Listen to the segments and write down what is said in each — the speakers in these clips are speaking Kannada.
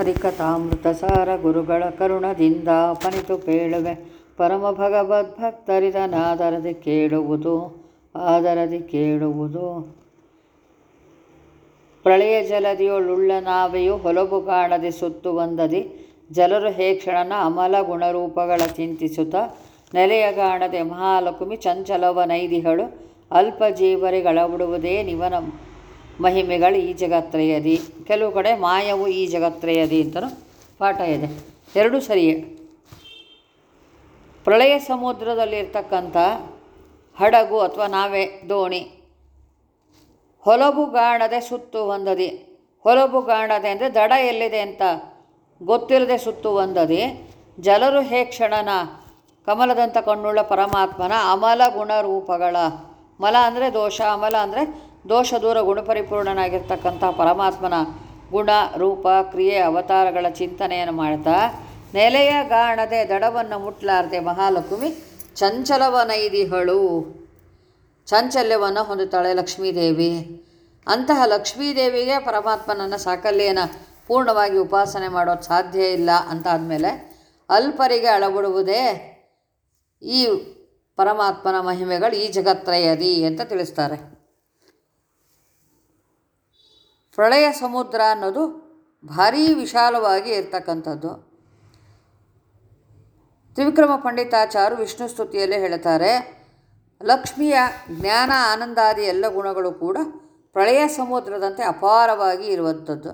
ಹರಿಕಥಾಮೃತ ಸಾರ ಗುರುಗಳ ಕರುಣದಿಂದ ಪನಿತು ಪೇಳುವೆ ಪರಮ ಭಗವದ್ಭಕ್ತರಿದನಾದರದಿ ಕೇಳುವುದು, ಆದರದಿ ಕೇಳುವುದು. ಪ್ರಳಯ ಜಲದಿಯೊಳುಳ್ಳ ನಾವೆಯು ಹೊಲಬು ಕಾಣದೆ ಸುತ್ತು ಬಂದದಿ. ಜಲರು ಹೇಕ್ಷಣನ ಅಮಲ ಗುಣರೂಪಗಳ ಚಿಂತಿಸುತ್ತ ನೆಲೆಯ ಕಾಣದೆ ಮಹಾಲಕುಮಿ ಚಂಚಲವ ನೈದಿಗಳು ಅಲ್ಪ ಜೀವರಿಗಳಬಿಡುವುದೇ ನಿವನ ಮಹಿಮೆಗಳು ಈ ಜಗತ್ರಯದಿ. ಕೆಲವು ಕಡೆ ಮಾಯವು ಈ ಜಗತ್ರಯದಿ ಅಂತಲೂ ಪಾಠ ಇದೆ. ಎರಡೂ ಸರಿಯೇ ಪ್ರಳಯ ಸಮುದ್ರದಲ್ಲಿರ್ತಕ್ಕಂಥ ಹಡಗು ಅಥವಾ ನಾವೇ ದೋಣಿ ಹೊಲಬುಗಾಣದೆ ಸುತ್ತು ಒಂದದಿ ಹೊಲಬುಗಾಣದೆ ಅಂದರೆ ದಡ ಎಲ್ಲಿದೆ ಅಂತ ಗೊತ್ತಿಲ್ಲದೆ ಸುತ್ತು ಹೊಂದದಿ. ಜಲರು ಹೇ ಕ್ಷಣನ ಕಮಲದಂಥ ಕಣ್ಣುಳ್ಳ ಪರಮಾತ್ಮನ ಅಮಲ ಗುಣರೂಪಗಳ. ಮಲ ಅಂದರೆ ದೋಷ, ಅಮಲ ಅಂದರೆ ದೋಷ ದೂರ ಗುಣಪರಿಪೂರ್ಣನಾಗಿರ್ತಕ್ಕಂಥ ಪರಮಾತ್ಮನ ಗುಣ, ರೂಪ, ಕ್ರಿಯೆ, ಅವತಾರಗಳ ಚಿಂತನೆಯನ್ನು ಮಾಡ್ತಾ, ನೆಲೆಯ ಗಾಣದೆ ದಡವನ್ನು ಮುಟ್ಲಾರದೆ ಮಹಾಲಕ್ಷ್ಮಿ ಚಂಚಲವನೈದಿಹಳು ಚಾಂಚಲ್ಯವನ್ನು ಹೊಂದುತ್ತಾಳೆ ಲಕ್ಷ್ಮೀದೇವಿ. ಅಂತಹ ಲಕ್ಷ್ಮೀದೇವಿಗೆ ಪರಮಾತ್ಮನನ್ನು ಸಾಕಲ್ಯನ ಪೂರ್ಣವಾಗಿ ಉಪಾಸನೆ ಮಾಡೋದು ಸಾಧ್ಯ ಇಲ್ಲ ಅಂತ ಆದಮೇಲೆ ಅಲ್ಪರಿಗೆ ಅಳಬಿಡುವುದೇ ಈ ಪರಮಾತ್ಮನ ಮಹಿಮೆಗಳು ಈ ಜಗತ್ರಯದಿ ಅಂತ ತಿಳಿಸ್ತಾರೆ. ಪ್ರಳಯ ಸಮುದ್ರ ಅನ್ನೋದು ಭಾರೀ ವಿಶಾಲವಾಗಿ ಇರ್ತಕ್ಕಂಥದ್ದು. ತ್ರಿವಿಕ್ರಮ ಪಂಡಿತಾಚಾರ್ಯ ವಿಷ್ಣು ಸ್ತುತಿಯಲ್ಲಿ ಹೇಳ್ತಾರೆ, ಲಕ್ಷ್ಮಿಯ ಜ್ಞಾನ ಆನಂದಾದಿ ಎಲ್ಲ ಗುಣಗಳು ಕೂಡ ಪ್ರಳಯ ಸಮುದ್ರದಂತೆ ಅಪಾರವಾಗಿ ಇರುವಂಥದ್ದು.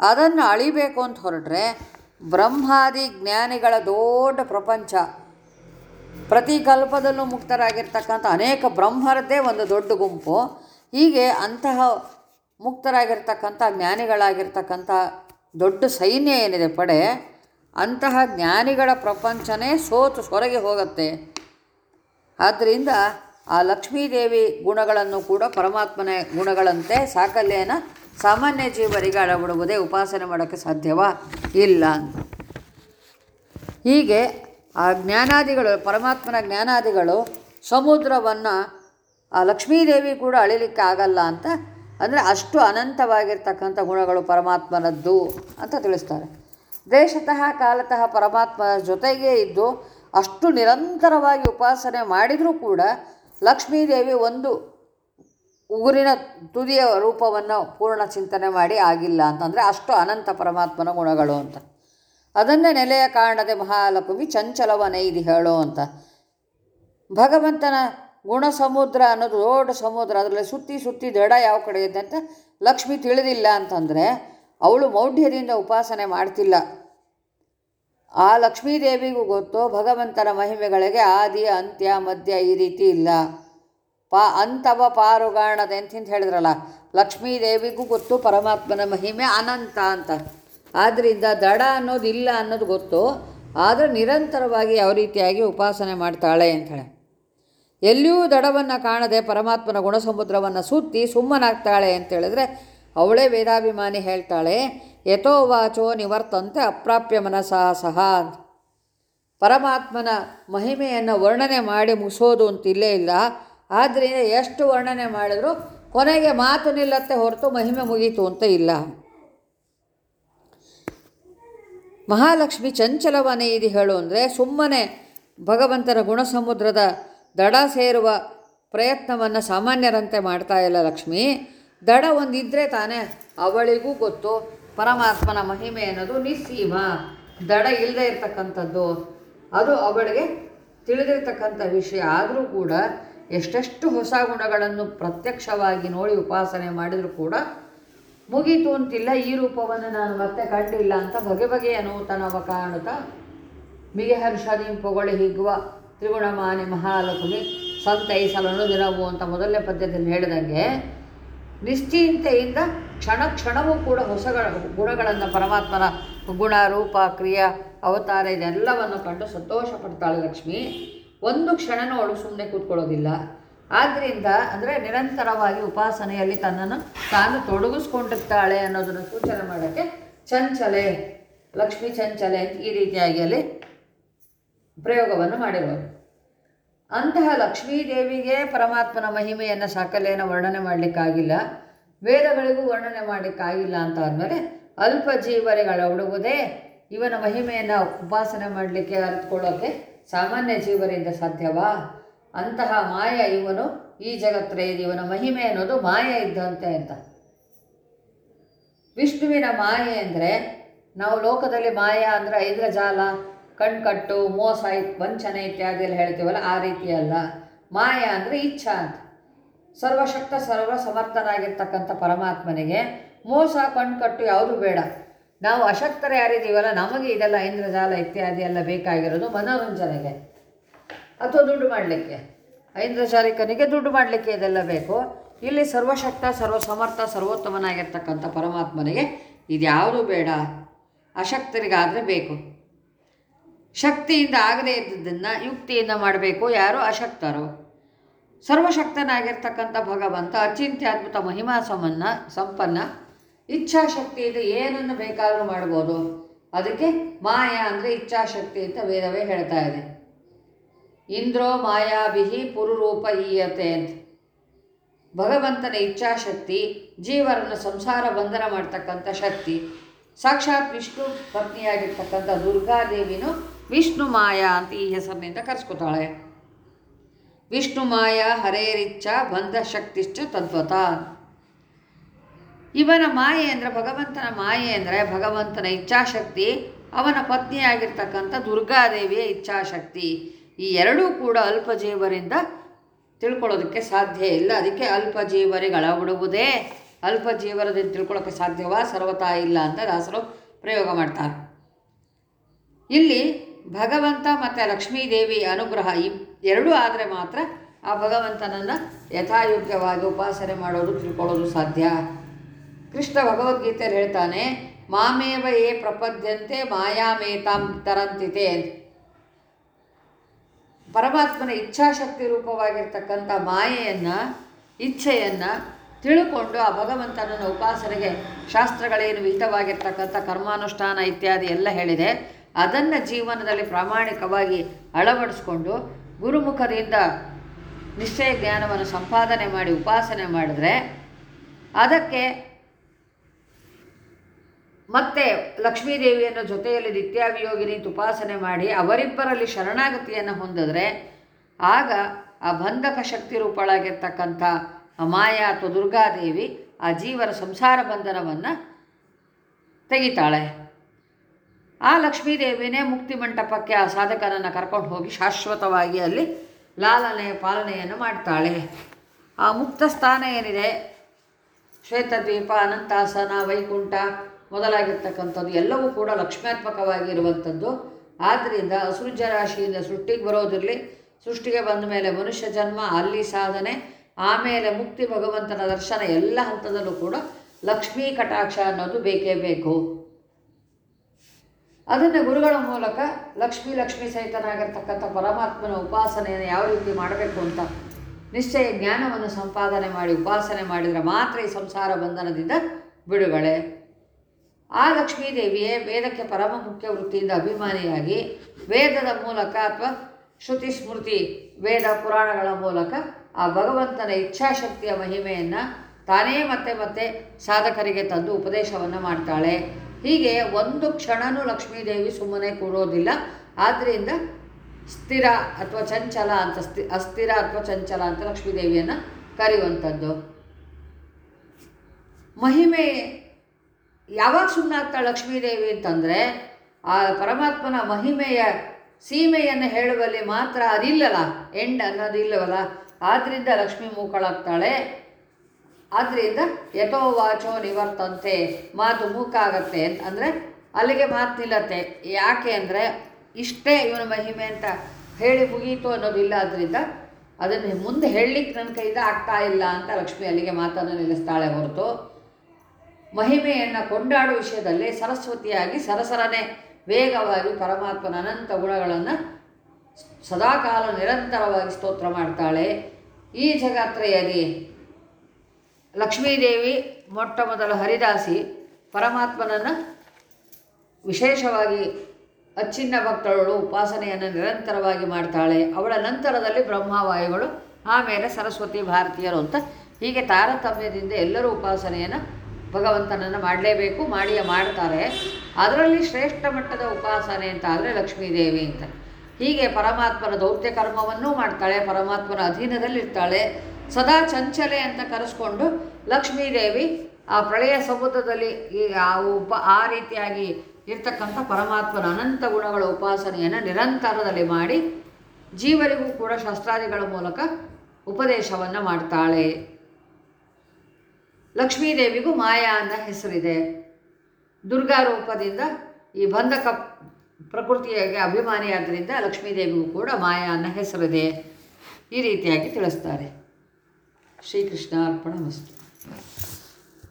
ಅದನ್ನು ಅಳಿಬೇಕು ಅಂತ ಹೊರಟ್ರೆ ಬ್ರಹ್ಮಾದಿ ಜ್ಞಾನಿಗಳ ದೊಡ್ಡ ಪ್ರಪಂಚ. ಪ್ರತಿ ಕಲ್ಪದಲ್ಲೂ ಮುಕ್ತರಾಗಿರ್ತಕ್ಕಂಥ ಅನೇಕ ಬ್ರಹ್ಮರದ್ದೇ ಒಂದು ದೊಡ್ಡ ಗುಂಪು. ಹೀಗೆ ಅಂತಹ ಮುಕ್ತರಾಗಿರ್ತಕ್ಕಂಥ, ಜ್ಞಾನಿಗಳಾಗಿರ್ತಕ್ಕಂಥ ದೊಡ್ಡ ಸೈನ್ಯ ಏನಿದೆ ಪಡೆ, ಅಂತಹ ಜ್ಞಾನಿಗಳ ಪ್ರಪಂಚನೇ ಸೋತು ಹೊರಗೆ ಹೋಗುತ್ತೆ. ಆದ್ದರಿಂದ ಆ ಲಕ್ಷ್ಮೀದೇವಿ ಗುಣಗಳನ್ನು ಕೂಡ ಪರಮಾತ್ಮನ ಗುಣಗಳಂತೆ ಸಾಕಲ್ಯನ ಸಾಮಾನ್ಯ ಜೀವರಿಗೆ ಅಳಬಿಡುವುದೇ ಉಪಾಸನೆ ಮಾಡೋಕ್ಕೆ ಸಾಧ್ಯವಾ? ಇಲ್ಲ ಹೀಗೆ ಆ ಜ್ಞಾನಾದಿಗಳು, ಪರಮಾತ್ಮನ ಜ್ಞಾನಾದಿಗಳು ಸಮುದ್ರವನ್ನು ಆ ಲಕ್ಷ್ಮೀದೇವಿ ಕೂಡ ಅಳಿಲಿಕ್ಕೆ ಆಗಲ್ಲ ಅಂತ ಅಂದರೆ ಅಷ್ಟು ಅನಂತವಾಗಿರ್ತಕ್ಕಂಥ ಗುಣಗಳು ಪರಮಾತ್ಮನದ್ದು ಅಂತ ತಿಳಿಸ್ತಾರೆ. ದೇಶತಃ ಕಾಲತಃ ಪರಮಾತ್ಮನ ಜೊತೆಗೇ ಇದ್ದು ಅಷ್ಟು ನಿರಂತರವಾಗಿ ಉಪಾಸನೆ ಮಾಡಿದರೂ ಕೂಡ ಲಕ್ಷ್ಮೀದೇವಿ ಒಂದು ಉಗುರಿನ ತುದಿಯ ರೂಪವನ್ನು ಪೂರ್ಣ ಚಿಂತನೆ ಮಾಡಿ ಆಗಿಲ್ಲ ಅಂತಂದರೆ ಅಷ್ಟು ಅನಂತ ಪರಮಾತ್ಮನ ಗುಣಗಳು ಅಂತ. ಅದನ್ನೇ ನೆಲೆಯ ಕಾರಣದೆ ಮಹಾಲಕ್ಷ್ಮಿ ಚಂಚಲವ ನೈದಿ ಹೇಳೋ ಅಂತ. ಭಗವಂತನ ಗುಣ ಸಮುದ್ರ ಅನ್ನೋದು ದೊಡ್ಡ ಸಮುದ್ರ, ಅದರಲ್ಲಿ ಸುತ್ತಿ ಸುತ್ತಿ ದಡ ಯಾವ ಕಡೆ ಇದೆ ಅಂತ ಲಕ್ಷ್ಮಿ ತಿಳಿದಿಲ್ಲ ಅಂತಂದರೆ ಅವಳು ಮೌಢ್ಯದಿಂದ ಉಪಾಸನೆ ಮಾಡ್ತಿಲ್ಲ. ಆ ಲಕ್ಷ್ಮೀದೇವಿಗೂ ಗೊತ್ತು, ಭಗವಂತನ ಮಹಿಮೆಗಳಿಗೆ ಆದಿ, ಅಂತ್ಯ, ಮಧ್ಯ ಈ ರೀತಿ ಇಲ್ಲ. ಪಾ, ಅಂತವ ಪಾರುಗಾಣದೆ ಅಂತ ಹೇಳಿದ್ರಲ್ಲ, ಲಕ್ಷ್ಮೀದೇವಿಗೂ ಗೊತ್ತು, ಪರಮಾತ್ಮನ ಮಹಿಮೆ ಅನಂತ ಅಂತ. ಆದ್ದರಿಂದ ದಡ ಅನ್ನೋದು ಇಲ್ಲ ಅನ್ನೋದು ಗೊತ್ತು, ಆದರೆ ನಿರಂತರವಾಗಿ ಯಾವ ರೀತಿಯಾಗಿ ಉಪಾಸನೆ ಮಾಡ್ತಾಳೆ ಅಂತಾಳೆ ಎಲ್ಲಿಯೂ ದಡವನ್ನು ಕಾಣದೆ ಪರಮಾತ್ಮನ ಗುಣಸಮುದ್ರವನ್ನು ಸುತ್ತಿ ಸುಮ್ಮನಾಗ್ತಾಳೆ ಅಂತೇಳಿದ್ರೆ ಅವಳೇ ವೇದಾಭಿಮಾನಿ ಹೇಳ್ತಾಳೆ, ಯಥೋ ವಾಚೋ ನಿವರ್ತಂತೆ ಅಪ್ರಾಪ್ಯ ಮನಸಾ ಸಹ ಪರಮಾತ್ಮನ ಮಹಿಮೆಯನ್ನು ವರ್ಣನೆ ಮಾಡಿ ಮುಗಿಸೋದು ಅಂತ ಇಲ್ಲೇ ಇಲ್ಲ. ಆದ್ದರಿಂದ ಎಷ್ಟು ವರ್ಣನೆ ಮಾಡಿದರೂ ಕೊನೆಗೆ ಮಾತು ನಿಲ್ಲತ್ತೆ ಹೊರತು ಮಹಿಮೆ ಮುಗೀತು ಅಂತ ಇಲ್ಲ. ಮಹಾಲಕ್ಷ್ಮಿ ಚಂಚಲವನೇ ಇದು ಹೇಳು ಅಂದರೆ ಸುಮ್ಮನೆ ಭಗವಂತನ ಗುಣಸಮುದ್ರದ ದಡ ಸೇರುವ ಪ್ರಯತ್ನವನ್ನು ಸಾಮಾನ್ಯರಂತೆ ಮಾಡ್ತಾ ಇಲ್ಲ ಲಕ್ಷ್ಮಿ. ದಡ ಒಂದಿದ್ರೆ ತಾನೇ ಅವಳಿಗೂ ಗೊತ್ತು. ಪರಮಾತ್ಮನ ಮಹಿಮೆ ಅನ್ನೋದು ನಿಸ್ಸೀಮ. ದಡ ಇಲ್ಲದೆ ಇರತಕ್ಕಂಥದ್ದು, ಅದು ಅವಳಿಗೆ ತಿಳಿದಿರ್ತಕ್ಕಂಥ ವಿಷಯ. ಆದರೂ ಕೂಡ ಎಷ್ಟೆಷ್ಟು ಹೊಸ ಗುಣಗಳನ್ನು ಪ್ರತ್ಯಕ್ಷವಾಗಿ ನೋಡಿ ಉಪಾಸನೆ ಮಾಡಿದರೂ ಕೂಡ ಮುಗೀತು ಅಂತಿಲ್ಲ. ಈ ರೂಪವನ್ನು ನಾನು ಮತ್ತೆ ಕಂಡಿಲ್ಲ ಅಂತ ಬಗೆ ಬಗೆಯ ನೂತನವ ಕಾಣುತ್ತಾ ಮಿಗೆ ಹರ್ಷದಿ ಪೊಗಳಿ ಹಿಗ್ಗುವ ತ್ರಿಗುಣಮಾನಿ ಮಹಾಲಕ್ಷ್ಮಿ ಸಂತೈಸಲನು ದಿನವು ಅಂತ ಮೊದಲನೇ ಪದ್ಯದಲ್ಲಿ ಹೇಳಿದಂಗೆ ನಿಶ್ಚಿಂತೆಯಿಂದ ಕ್ಷಣ ಕ್ಷಣವೂ ಕೂಡ ಹೊಸ ಗುಣಗಳನ್ನು ಪರಮಾತ್ಮನ ಗುಣ, ರೂಪ, ಕ್ರಿಯಾ, ಅವತಾರ ಇದೆಲ್ಲವನ್ನು ಕಂಡು ಸಂತೋಷ ಪಡ್ತಾಳೆ ಲಕ್ಷ್ಮಿ. ಒಂದು ಕ್ಷಣನೂ ಅವಳು ಸುಮ್ಮನೆ ಕೂತ್ಕೊಳ್ಳೋದಿಲ್ಲ. ಆದ್ದರಿಂದ ಅಂದರೆ ನಿರಂತರವಾಗಿ ಉಪಾಸನೆಯಲ್ಲಿ ತನ್ನನ್ನು ತಾನು ತೊಡಗಿಸ್ಕೊಂಡಿರ್ತಾಳೆ ಅನ್ನೋದನ್ನು ಸೂಚನೆ ಮಾಡೋಕ್ಕೆ ಚಂಚಲೆ, ಲಕ್ಷ್ಮೀ ಚಂಚಲೆ ಈ ರೀತಿಯಾಗಿ ಅಲ್ಲಿ ಪ್ರಯೋಗವನ್ನು ಮಾಡಿರೋರು ಅಂತಹ ಲಕ್ಷ್ಮೀದೇವಿಗೆ ಪರಮಾತ್ಮನ ಮಹಿಮೆಯನ್ನು ಸಾಕಲ್ಯನ ವರ್ಣನೆ ಮಾಡಲಿಕ್ಕಾಗಿಲ್ಲ. ವೇದಗಳಿಗೂ ವರ್ಣನೆ ಮಾಡಲಿಕ್ಕಾಗಿಲ್ಲ ಅಂತ ಆದಮೇಲೆ ಅಲ್ಪ ಜೀವರಿಗಳ ಹುಡುಗುವುದೇ ಇವನ ಮಹಿಮೆಯನ್ನು ಉಪಾಸನೆ ಮಾಡಲಿಕ್ಕೆ ಅರಿತುಕೊಳ್ಳೋಕ್ಕೆ ಸಾಮಾನ್ಯ ಜೀವರಿಂದ ಸಾಧ್ಯವಾ? ಅಂತಹ ಮಾಯ ಇವನು, ಈ ಜಗತ್ತೇ ಇದೆ ಇವನ ಮಹಿಮೆ ಅನ್ನೋದು ಮಾಯ ಇದ್ದಂತೆ ಅಂತ. ವಿಷ್ಣುವಿನ ಮಾಯೆ ಅಂದರೆ ನಾವು ಲೋಕದಲ್ಲಿ ಮಾಯ ಅಂದರೆ ಐದ್ರ ಜಾಲ ಕಣ್ಕಟ್ಟು, ಮೋಸ, ವಂಚನೆ ಇತ್ಯಾದಿ ಎಲ್ಲ ಹೇಳ್ತೀವಲ್ಲ, ಆ ರೀತಿ ಅಲ್ಲ. ಮಾಯ ಅಂದರೆ ಇಚ್ಛಾ ಅಂತ. ಸರ್ವಶಕ್ತ, ಸರ್ವ ಸಮರ್ಥನಾಗಿರ್ತಕ್ಕಂಥ ಪರಮಾತ್ಮನಿಗೆ ಮೋಸ, ಕಣ್ಕಟ್ಟು ಯಾವುದು ಬೇಡ. ನಾವು ಅಶಕ್ತರು ಯಾರಿದ್ದೀವಲ್ಲ, ನಮಗೆ ಇದೆಲ್ಲ ಐಂದ್ರಜಾಲ ಇತ್ಯಾದಿ ಎಲ್ಲ ಬೇಕಾಗಿರೋದು ಮನೋರಂಜನೆಗೆ. ಅಥವಾ ದುಡ್ಡು ಮಾಡಲಿಕ್ಕೆ. ಐಂದ್ರಜಾಲಿಕನಿಗೆ ದುಡ್ಡು ಮಾಡಲಿಕ್ಕೆ ಇದೆಲ್ಲ ಬೇಕು. ಇಲ್ಲಿ ಸರ್ವಶಕ್ತ, ಸರ್ವ ಸಮರ್ಥ, ಸರ್ವೋತ್ತಮನಾಗಿರ್ತಕ್ಕಂಥ ಪರಮಾತ್ಮನಿಗೆ ಇದ್ಯಾವುದು ಬೇಡ. ಅಶಕ್ತರಿಗಾದರೆ ಬೇಕು. ಶಕ್ತಿಯಿಂದ ಆಗದೇ ಇದ್ದದ್ದನ್ನು ಯುಕ್ತಿಯಿಂದ ಮಾಡಬೇಕು. ಯಾರು? ಅಶಕ್ತರು. ಸರ್ವಶಕ್ತನಾಗಿರ್ತಕ್ಕಂಥ ಭಗವಂತ ಅಚಿಂತ್ಯದ್ಭುತ ಮಹಿಮಾ ಸಮನ್ನ, ಸಂಪನ್ನ, ಇಚ್ಛಾಶಕ್ತಿಯಿಂದ ಏನನ್ನು ಬೇಕಾದರೂ ಮಾಡ್ಬೋದು. ಅದಕ್ಕೆ ಮಾಯ ಅಂದರೆ ಇಚ್ಛಾಶಕ್ತಿ ಅಂತ ವೇದವೇ ಹೇಳ್ತಾ ಇದೆ. ಇಂದ್ರೋ ಮಾಯಾಭಿಹಿ ಪುರುರೂಪ ಈಯತೆ ಅಂತ. ಭಗವಂತನ ಇಚ್ಛಾಶಕ್ತಿ, ಜೀವರನ್ನು ಸಂಸಾರ ಬಂಧನ ಮಾಡ್ತಕ್ಕಂಥ ಶಕ್ತಿ, ಸಾಕ್ಷಾತ್ ವಿಷ್ಣು ಪತ್ನಿಯಾಗಿರ್ತಕ್ಕಂಥ ದುರ್ಗಾದೇವಿನೂ ವಿಷ್ಣು ಮಾಯಾ ಅಂತ ಈ ಹೆಸರಿನಿಂದ ಕರೆಸ್ಕೊತಾಳೆ. ವಿಷ್ಣು ಮಾಯಾ ಹರೇರಿಚ್ಛ ಬಂಧ ಶಕ್ತಿಶ್ಚ ತದ್ವತ. ಇವನ ಮಾಯೆ ಅಂದರೆ ಭಗವಂತನ ಮಾಯೆ ಅಂದರೆ ಭಗವಂತನ ಇಚ್ಛಾಶಕ್ತಿ, ಅವನ ಪತ್ನಿಯಾಗಿರ್ತಕ್ಕಂಥ ದುರ್ಗಾದೇವಿಯ ಇಚ್ಛಾಶಕ್ತಿ. ಈ ಎರಡೂ ಕೂಡ ಅಲ್ಪ ಜೀವರಿಂದ ತಿಳ್ಕೊಳ್ಳೋದಕ್ಕೆ ಸಾಧ್ಯ ಇಲ್ಲ. ಅದಕ್ಕೆ ಅಲ್ಪ ಜೀವರಿಗೆ ಅಳವಡುವುದೇ ಅಲ್ಪ ಜೀವರದಿಂದ ತಿಳ್ಕೊಳ್ಳೋಕ್ಕೆ ಸಾಧ್ಯವಾ? ಸರ್ವತಾ ಇಲ್ಲ ಅಂತ ದಾಸರು ಪ್ರಯೋಗ ಮಾಡ್ತಾರೆ. ಇಲ್ಲಿ ಭಗವಂತ ಮತ್ತು ಲಕ್ಷ್ಮೀದೇವಿ ಅನುಗ್ರಹ ಈ ಎರಡೂ ಆದರೆ ಮಾತ್ರ ಆ ಭಗವಂತನನ್ನು ಯಥಾಯೋಗ್ಯವಾಗಿ ಉಪಾಸನೆ ಮಾಡೋದು, ತಿಳ್ಕೊಳ್ಳೋದು ಸಾಧ್ಯ. ಕೃಷ್ಣ ಭಗವದ್ಗೀತೆಯಲ್ಲಿ ಹೇಳ್ತಾನೆ, ಮಾಮೇವ ಏ ಪ್ರಪದ್ಯಂತೆ ಮಾಯಾಮೇತಾಂ ತರಂತಿತೆ ಪರಮಾತ್ಮನ ಇಚ್ಛಾಶಕ್ತಿ ರೂಪವಾಗಿರ್ತಕ್ಕಂಥ ಮಾಯೆಯನ್ನು, ಇಚ್ಛೆಯನ್ನು ತಿಳ್ಕೊಂಡು ಆ ಭಗವಂತನನ್ನು ಉಪಾಸನೆಗೆ ಶಾಸ್ತ್ರಗಳೇನು ವಿಹಿತವಾಗಿರ್ತಕ್ಕಂಥ ಕರ್ಮಾನುಷ್ಠಾನ ಇತ್ಯಾದಿ ಎಲ್ಲ ಹೇಳಿದೆ. ಅದನ್ನು ಜೀವನದಲ್ಲಿ ಪ್ರಾಮಾಣಿಕವಾಗಿ ಅಳವಡಿಸ್ಕೊಂಡು ಗುರುಮುಖದಿಂದ ನಿಶ್ಚಯ ಜ್ಞಾನವನ್ನು ಸಂಪಾದನೆ ಮಾಡಿ ಉಪಾಸನೆ ಮಾಡಿದ್ರೆ ಅದಕ್ಕೆ ಮತ್ತೆ ಲಕ್ಷ್ಮೀದೇವಿಯನ್ನು ಜೊತೆಯಲ್ಲಿ ನಿತ್ಯಾಭಿಯೋಗಿನಿ ನಿಂತು ಉಪಾಸನೆ ಮಾಡಿ ಅವರಿಬ್ಬರಲ್ಲಿ ಶರಣಾಗತಿಯನ್ನು ಹೊಂದಿದ್ರೆ ಆಗ ಆ ಬಂಧಕ ಶಕ್ತಿ ರೂಪಳಾಗಿರ್ತಕ್ಕಂಥ ಅಮಾಯ ಮಾಯಾ ಅಥವಾ ದುರ್ಗಾದೇವಿ ಆ ಜೀವರ ಸಂಸಾರ ಬಂಧನವನ್ನು ತೆಗಿತಾಳೆ. ಆ ಲಕ್ಷ್ಮೀದೇವಿನೇ ಮುಕ್ತಿ ಮಂಟಪಕ್ಕೆ ಆ ಸಾಧಕನನ್ನು ಕರ್ಕೊಂಡು ಹೋಗಿ ಶಾಶ್ವತವಾಗಿ ಅಲ್ಲಿ ಲಾಲನೆ ಪಾಲನೆಯನ್ನು ಮಾಡ್ತಾಳೆ. ಆ ಮುಕ್ತ ಸ್ಥಾನ ಏನಿದೆ? ಶ್ವೇತದ್ವೀಪ, ಅನಂತಾಸನ, ವೈಕುಂಠ ಮೊದಲಾಗಿರ್ತಕ್ಕಂಥದ್ದು ಎಲ್ಲವೂ ಕೂಡ ಲಕ್ಷ್ಮ್ಯಾತ್ಮಕವಾಗಿರುವಂಥದ್ದು. ಆದ್ದರಿಂದ ಅಸೃಜ ರಾಶಿಯಿಂದ ಸೃಷ್ಟಿಗೆ ಬರೋದಿರಲಿ, ಸೃಷ್ಟಿಗೆ ಬಂದ ಮೇಲೆ ಮನುಷ್ಯ ಜನ್ಮ, ಅಲ್ಲಿ ಸಾಧನೆ, ಆಮೇಲೆ ಮುಕ್ತಿ ಭಗವಂತನ ದರ್ಶನ, ಎಲ್ಲ ಹಂತದಲ್ಲೂ ಕೂಡ ಲಕ್ಷ್ಮೀ ಕಟಾಕ್ಷ ಅನ್ನೋದು ಬೇಕೇ ಬೇಕು. ಅದನ್ನು ಗುರುಗಳ ಮೂಲಕ ಲಕ್ಷ್ಮೀ ಲಕ್ಷ್ಮೀ ಸಹಿತನಾಗಿರ್ತಕ್ಕಂಥ ಪರಮಾತ್ಮನ ಉಪಾಸನೆಯನ್ನು ಯಾವ ರೀತಿ ಮಾಡಬೇಕು ಅಂತ ನಿಶ್ಚಯ ಜ್ಞಾನವನ್ನು ಸಂಪಾದನೆ ಮಾಡಿ, ಉಪಾಸನೆ ಮಾಡಿದರೆ ಮಾತ್ರ ಈ ಸಂಸಾರ ಬಂಧನದಿಂದ ಬಿಡುಗಡೆ. ಆ ಲಕ್ಷ್ಮೀದೇವಿಯೇ ವೇದಕ್ಕೆ ಪರಮ ಮುಖ್ಯ ವೃತ್ತಿಯಿಂದ ಅಭಿಮಾನಿಯಾಗಿ ವೇದದ ಮೂಲಕ ಅಥವಾ ಶ್ರುತಿ ಸ್ಮೃತಿ ವೇದ ಪುರಾಣಗಳ ಮೂಲಕ ಆ ಭಗವಂತನ ಇಚ್ಛಾಶಕ್ತಿಯ ಮಹಿಮೆಯನ್ನು ತಾನೇ ಮತ್ತೆ ಮತ್ತೆ ಸಾಧಕರಿಗೆ ತಂದು ಉಪದೇಶವನ್ನು ಮಾಡ್ತಾಳೆ. ಹೀಗೆ ಒಂದು ಕ್ಷಣನೂ ಲಕ್ಷ್ಮೀದೇವಿ ಸುಮ್ಮನೆ ಕೂರೋದಿಲ್ಲ. ಆದ್ದರಿಂದ ಸ್ಥಿರ ಅಥವಾ ಚಂಚಲ ಅಂತ ಸ್ಥಿ, ಅಸ್ಥಿರ ಅಥವಾ ಚಂಚಲ ಅಂತ ಲಕ್ಷ್ಮೀದೇವಿಯನ್ನು ಕರೆಯುವಂಥದ್ದು. ಮಹಿಮೆ ಯಾವಾಗ ಸುಮ್ಮನಾಗ್ತಾಳೆ ಲಕ್ಷ್ಮೀದೇವಿ ಅಂತಂದರೆ, ಆ ಪರಮಾತ್ಮನ ಮಹಿಮೆಯ ಸೀಮೆಯನ್ನು ಹೇಳುವಲ್ಲಿ ಮಾತ್ರ ಅದಿಲ್ಲಲ್ಲ ಎಂಡ್ ಅನ್ನೋದಿಲ್ಲವಲ್ಲ ಆದ್ದರಿಂದ ಲಕ್ಷ್ಮೀ ಮೂಕಳಾಗ್ತಾಳೆ. ಆದ್ದರಿಂದ ಯಥೋ ವಾಚೋ ನಿವರ್ತಂತೆ. ಮಾತು ಮೂಕ ಆಗತ್ತೆ ಅಂತ ಅಂದರೆ ಅಲ್ಲಿಗೆ ಮಾತು ನಿಲ್ಲತ್ತೆ. ಯಾಕೆ ಅಂದರೆ ಇಷ್ಟೇ ಇವನ ಮಹಿಮೆ ಅಂತ ಹೇಳಿ ಮುಗೀತು ಅನ್ನೋದಿಲ್ಲ ಅದರಿಂದ ಅದನ್ನು ಮುಂದೆ ಹೇಳಲಿಕ್ಕೆ ನನ್ನ ಕೈಯಿಂದ ಆಗ್ತಾ ಇಲ್ಲ ಅಂತ ಲಕ್ಷ್ಮಿ ಅಲ್ಲಿಗೆ ಮಾತನ್ನು ನಿಲ್ಲಿಸ್ತಾಳೆ ಹೊರತು. ಮಹಿಮೆಯನ್ನು ಕೊಂಡಾಡುವ ವಿಷಯದಲ್ಲಿ ಸರಸ್ವತಿಯಾಗಿ ಸರಸರನೆ ವೇಗವಾಗಿ ಪರಮಾತ್ಮನ ಅನಂತ ಗುಣಗಳನ್ನು ಸದಾಕಾಲ ನಿರಂತರವಾಗಿ ಸ್ತೋತ್ರ ಮಾಡ್ತಾಳೆ. ಈ ಜಗತ್ರಯಲ್ಲಿ ಲಕ್ಷ್ಮೀದೇವಿ ಮೊಟ್ಟ ಮೊದಲ ಹರಿದಾಸಿ ಪರಮಾತ್ಮನನ್ನು ವಿಶೇಷವಾಗಿ ಅಚ್ಚಿನ್ನ ಭಕ್ತಳು ಉಪಾಸನೆಯನ್ನು ನಿರಂತರವಾಗಿ ಮಾಡ್ತಾಳೆ. ಅವಳ ನಂತರದಲ್ಲಿ ಬ್ರಹ್ಮವಾಯುಗಳು, ಆಮೇಲೆ ಸರಸ್ವತಿ ಭಾರತೀಯರು ಅಂತ ಹೀಗೆ ತಾರತಮ್ಯದಿಂದ ಎಲ್ಲರೂ ಉಪಾಸನೆಯನ್ನು ಭಗವಂತನನ್ನು ಮಾಡಲೇಬೇಕು, ಮಾಡಿಯೇ ಮಾಡ್ತಾರೆ. ಅದರಲ್ಲಿ ಶ್ರೇಷ್ಠ ಮಟ್ಟದ ಉಪಾಸನೆ ಅಂತ ಆದರೆ ಲಕ್ಷ್ಮೀದೇವಿ ಅಂತ. ಹೀಗೆ ಪರಮಾತ್ಮನ ದೌತ್ಯ ಕರ್ಮವನ್ನೂ ಮಾಡ್ತಾಳೆ, ಪರಮಾತ್ಮನ ಅಧೀನದಲ್ಲಿರ್ತಾಳೆ. ಸದಾ ಚಂಚಲೆ ಅಂತ ಕರೆಸ್ಕೊಂಡು ಲಕ್ಷ್ಮೀದೇವಿ ಆ ಪ್ರಳಯ ಸಮುದ್ರದಲ್ಲಿ ಈ ಆ ಉಪ ಆ ರೀತಿಯಾಗಿ ಇರ್ತಕ್ಕಂಥ ಪರಮಾತ್ಮನ ಅನಂತ ಗುಣಗಳ ಉಪಾಸನೆಯನ್ನು ನಿರಂತರದಲ್ಲಿ ಮಾಡಿ ಜೀವರಿಗೂ ಕೂಡ ಶಸ್ತ್ರಾದಿಗಳ ಮೂಲಕ ಉಪದೇಶವನ್ನು ಮಾಡ್ತಾಳೆ. ಲಕ್ಷ್ಮೀದೇವಿಗೂ ಮಾಯಾ ಅನ್ನೋ ಹೆಸರಿದೆ. ದುರ್ಗಾ ರೂಪದಿಂದ ಈ ಬಂಧಕ ಪ್ರಕೃತಿಯಾಗಿ ಅಭಿಮಾನಿಯಾದ್ದರಿಂದ ಲಕ್ಷ್ಮೀದೇವಿಗೂ ಕೂಡ ಮಾಯಾ ಅನ್ನೋ ಹೆಸರಿದೆ. ಈ ರೀತಿಯಾಗಿ ತಿಳಿಸ್ತಾರೆ. శ్రీకృష్ణార్పణ వస్తు